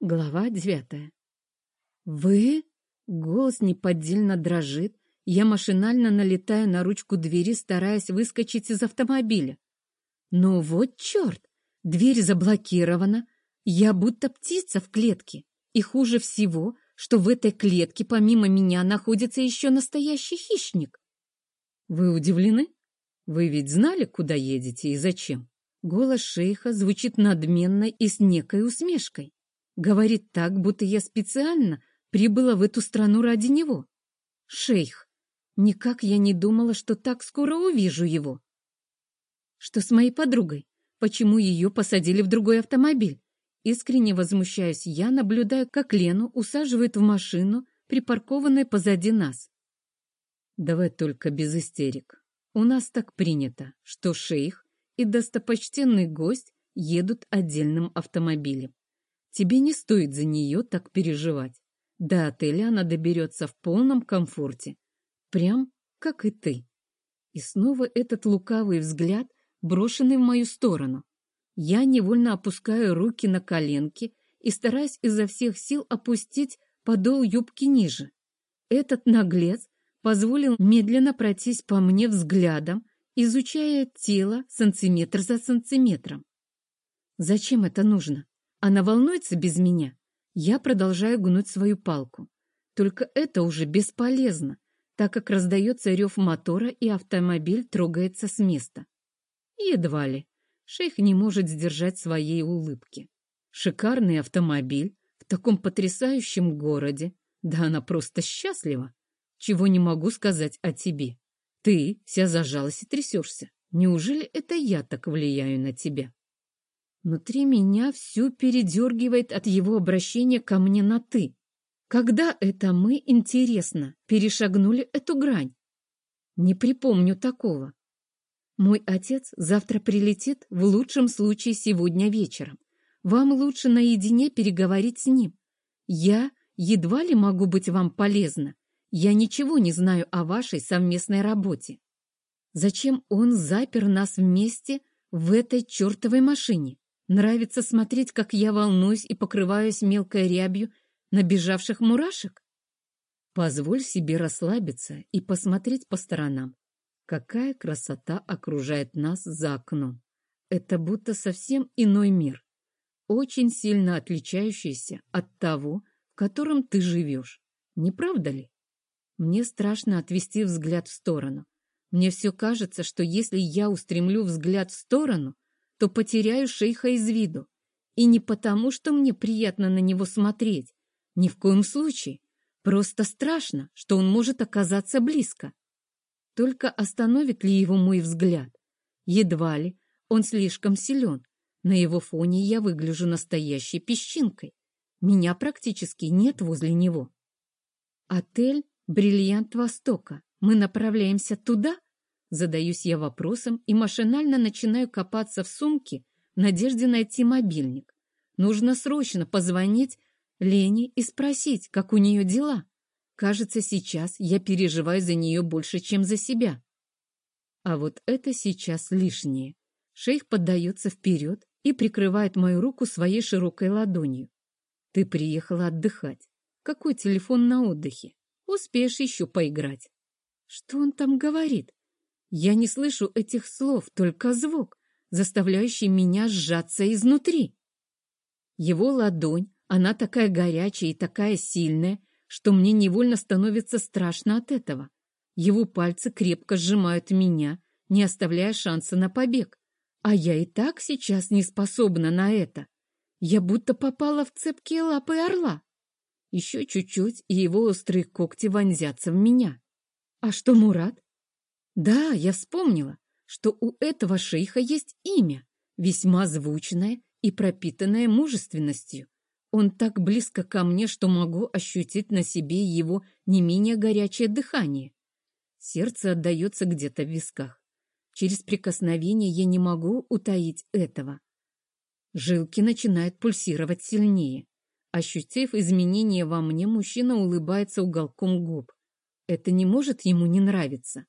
Глава девятая. «Вы?» Голос неподдельно дрожит. Я машинально налетаю на ручку двери, стараясь выскочить из автомобиля. Но вот черт! Дверь заблокирована. Я будто птица в клетке. И хуже всего, что в этой клетке помимо меня находится еще настоящий хищник. Вы удивлены? Вы ведь знали, куда едете и зачем? Голос шейха звучит надменно и с некой усмешкой. Говорит так, будто я специально прибыла в эту страну ради него. Шейх, никак я не думала, что так скоро увижу его. Что с моей подругой? Почему ее посадили в другой автомобиль? Искренне возмущаюсь я, наблюдая, как Лену усаживают в машину, припаркованной позади нас. Давай только без истерик. У нас так принято, что шейх и достопочтенный гость едут отдельным автомобилем. Тебе не стоит за нее так переживать. До отеля она доберется в полном комфорте. Прям как и ты. И снова этот лукавый взгляд, брошенный в мою сторону. Я невольно опускаю руки на коленки и стараюсь изо всех сил опустить подол юбки ниже. Этот наглец позволил медленно пройтись по мне взглядом, изучая тело сантиметр за сантиметром. Зачем это нужно? Она волнуется без меня. Я продолжаю гнуть свою палку. Только это уже бесполезно, так как раздается рев мотора, и автомобиль трогается с места. Едва ли. Шейх не может сдержать своей улыбки. Шикарный автомобиль в таком потрясающем городе. Да она просто счастлива. Чего не могу сказать о тебе. Ты вся зажалась и трясешься. Неужели это я так влияю на тебя? Внутри меня всю передергивает от его обращения ко мне на «ты». Когда это мы, интересно, перешагнули эту грань? Не припомню такого. Мой отец завтра прилетит, в лучшем случае сегодня вечером. Вам лучше наедине переговорить с ним. Я едва ли могу быть вам полезна. Я ничего не знаю о вашей совместной работе. Зачем он запер нас вместе в этой чертовой машине? Нравится смотреть, как я волнуюсь и покрываюсь мелкой рябью набежавших мурашек? Позволь себе расслабиться и посмотреть по сторонам. Какая красота окружает нас за окном. Это будто совсем иной мир, очень сильно отличающийся от того, в котором ты живешь. Не правда ли? Мне страшно отвести взгляд в сторону. Мне все кажется, что если я устремлю взгляд в сторону, то потеряю шейха из виду. И не потому, что мне приятно на него смотреть. Ни в коем случае. Просто страшно, что он может оказаться близко. Только остановит ли его мой взгляд? Едва ли. Он слишком силен. На его фоне я выгляжу настоящей песчинкой. Меня практически нет возле него. Отель «Бриллиант Востока». Мы направляемся туда? Задаюсь я вопросом и машинально начинаю копаться в сумке в надежде найти мобильник. Нужно срочно позвонить Лене и спросить, как у нее дела. Кажется, сейчас я переживаю за нее больше, чем за себя. А вот это сейчас лишнее. Шейх поддается вперед и прикрывает мою руку своей широкой ладонью. Ты приехала отдыхать. Какой телефон на отдыхе? Успеешь еще поиграть. Что он там говорит? Я не слышу этих слов, только звук, заставляющий меня сжаться изнутри. Его ладонь, она такая горячая и такая сильная, что мне невольно становится страшно от этого. Его пальцы крепко сжимают меня, не оставляя шанса на побег. А я и так сейчас не способна на это. Я будто попала в цепкие лапы орла. Еще чуть-чуть, и его острые когти вонзятся в меня. А что Мурат? Да, я вспомнила, что у этого шейха есть имя, весьма звучное и пропитанное мужественностью. Он так близко ко мне, что могу ощутить на себе его не менее горячее дыхание. Сердце отдается где-то в висках. Через прикосновение я не могу утаить этого. Жилки начинают пульсировать сильнее. Ощутив изменения во мне, мужчина улыбается уголком губ. Это не может ему не нравиться.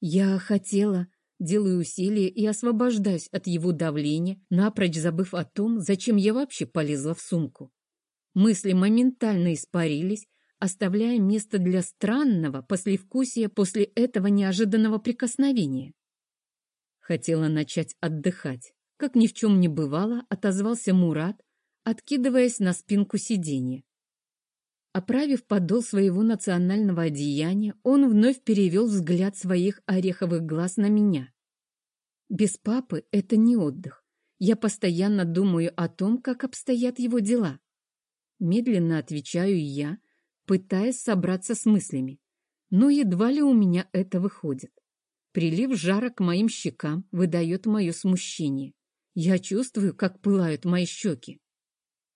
Я хотела делаю усилия и освобождаюсь от его давления, напрочь забыв о том, зачем я вообще полезла в сумку. Мысли моментально испарились, оставляя место для странного послевкусия после этого неожиданного прикосновения. Хотела начать отдыхать. Как ни в чем не бывало, отозвался Мурат, откидываясь на спинку сиденья. Оправив подол своего национального одеяния, он вновь перевел взгляд своих ореховых глаз на меня. Без папы это не отдых. Я постоянно думаю о том, как обстоят его дела. Медленно отвечаю я, пытаясь собраться с мыслями. Но едва ли у меня это выходит. Прилив жара к моим щекам выдает мое смущение. Я чувствую, как пылают мои щеки.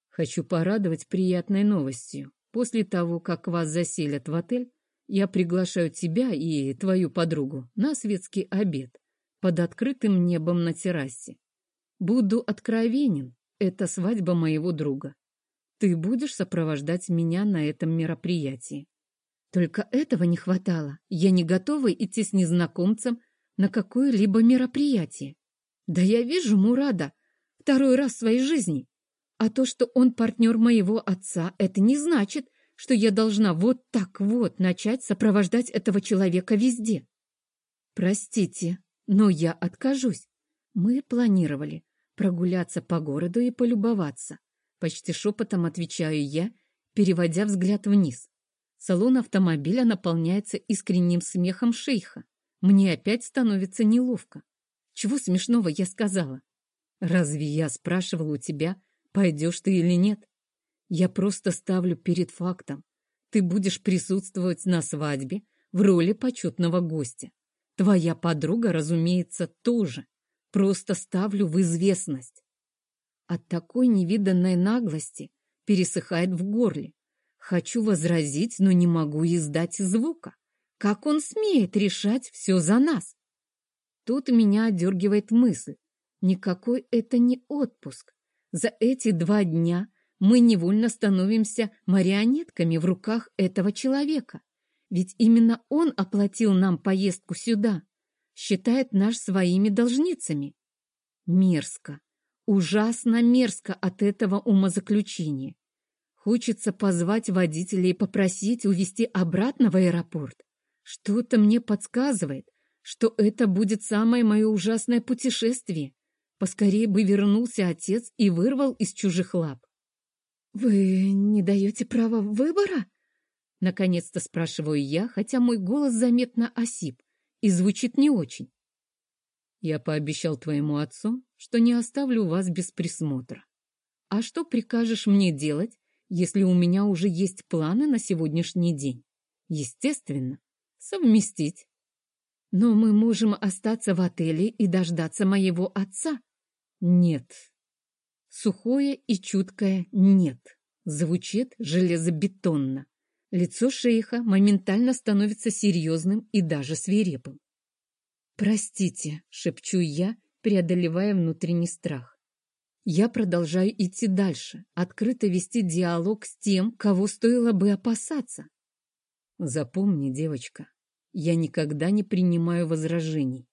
Хочу порадовать приятной новостью. После того, как вас заселят в отель, я приглашаю тебя и твою подругу на светский обед под открытым небом на террасе. Буду откровенен, это свадьба моего друга. Ты будешь сопровождать меня на этом мероприятии. Только этого не хватало. Я не готова идти с незнакомцем на какое-либо мероприятие. Да я вижу Мурада второй раз в своей жизни. А то, что он партнер моего отца, это не значит, что я должна вот так вот начать сопровождать этого человека везде. Простите, но я откажусь. Мы планировали прогуляться по городу и полюбоваться. Почти шепотом отвечаю я, переводя взгляд вниз. Салон автомобиля наполняется искренним смехом шейха. Мне опять становится неловко. Чего смешного я сказала? Разве я спрашивала у тебя, пойдешь ты или нет. Я просто ставлю перед фактом. Ты будешь присутствовать на свадьбе в роли почетного гостя. Твоя подруга, разумеется, тоже. Просто ставлю в известность. От такой невиданной наглости пересыхает в горле. Хочу возразить, но не могу издать звука. Как он смеет решать все за нас? Тут меня одергивает мысль. Никакой это не отпуск. За эти два дня мы невольно становимся марионетками в руках этого человека. Ведь именно он оплатил нам поездку сюда, считает нас своими должницами. Мерзко, ужасно мерзко от этого умозаключения. Хочется позвать водителя и попросить увезти обратно в аэропорт. Что-то мне подсказывает, что это будет самое мое ужасное путешествие. Поскорее бы вернулся отец и вырвал из чужих лап. «Вы не даете права выбора?» Наконец-то спрашиваю я, хотя мой голос заметно осип и звучит не очень. Я пообещал твоему отцу, что не оставлю вас без присмотра. А что прикажешь мне делать, если у меня уже есть планы на сегодняшний день? Естественно, совместить. Но мы можем остаться в отеле и дождаться моего отца, нет. Сухое и чуткое «нет» звучит железобетонно. Лицо шейха моментально становится серьезным и даже свирепым. «Простите», — шепчу я, преодолевая внутренний страх. Я продолжаю идти дальше, открыто вести диалог с тем, кого стоило бы опасаться. Запомни, девочка, я никогда не принимаю возражений.